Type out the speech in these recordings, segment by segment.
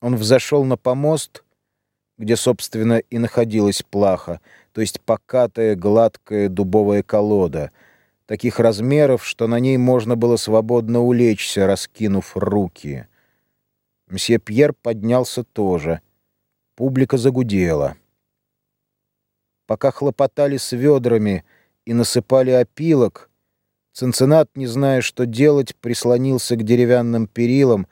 Он взошел на помост, где, собственно, и находилась плаха, то есть покатая, гладкая дубовая колода, таких размеров, что на ней можно было свободно улечься, раскинув руки. Мсье Пьер поднялся тоже. Публика загудела. Пока хлопотали с ведрами и насыпали опилок, Цинциннат, не зная, что делать, прислонился к деревянным перилам,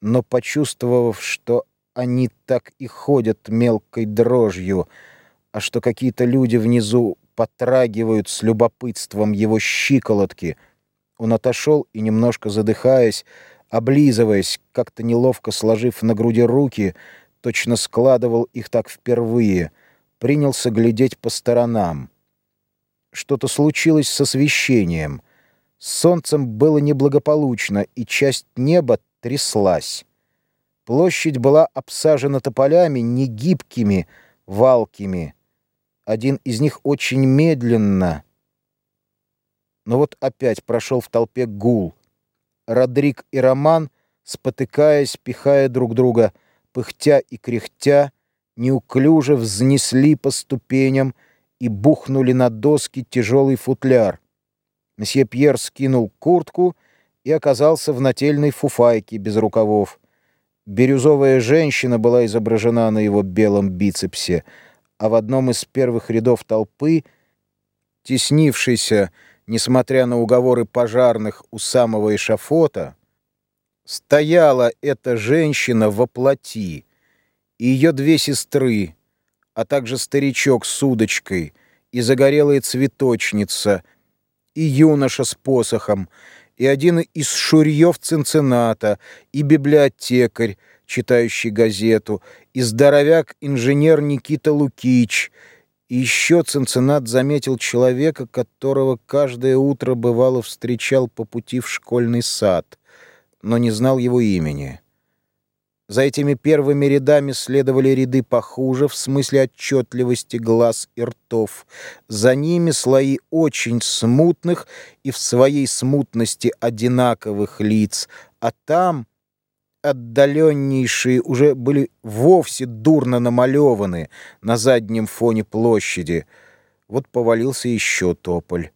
но, почувствовав, что они так и ходят мелкой дрожью, а что какие-то люди внизу потрагивают с любопытством его щиколотки, он отошел и, немножко задыхаясь, облизываясь, как-то неловко сложив на груди руки, точно складывал их так впервые, принялся глядеть по сторонам. Что-то случилось с освещением. С солнцем было неблагополучно, и часть неба тряслась. Площадь была обсажена тополями, негибкими, валкими. Один из них очень медленно. Но вот опять прошел в толпе гул. Родрик и Роман, спотыкаясь, пихая друг друга, пыхтя и кряхтя, неуклюже взнесли по ступеням и бухнули на доски тяжелый футляр. Месье Пьер скинул куртку и оказался в нательной фуфайке без рукавов. Бирюзовая женщина была изображена на его белом бицепсе, а в одном из первых рядов толпы, теснившейся, несмотря на уговоры пожарных у самого эшафота, стояла эта женщина во плоти, и ее две сестры, а также старичок с удочкой, и загорелая цветочница, и юноша с посохом, и один из шурьев Цинцината, и библиотекарь, читающий газету, и здоровяк-инженер Никита Лукич. И еще Цинцинат заметил человека, которого каждое утро бывало встречал по пути в школьный сад, но не знал его имени. За этими первыми рядами следовали ряды похуже в смысле отчетливости глаз и ртов. За ними слои очень смутных и в своей смутности одинаковых лиц, а там отдаленнейшие уже были вовсе дурно намалеваны на заднем фоне площади. Вот повалился еще тополь.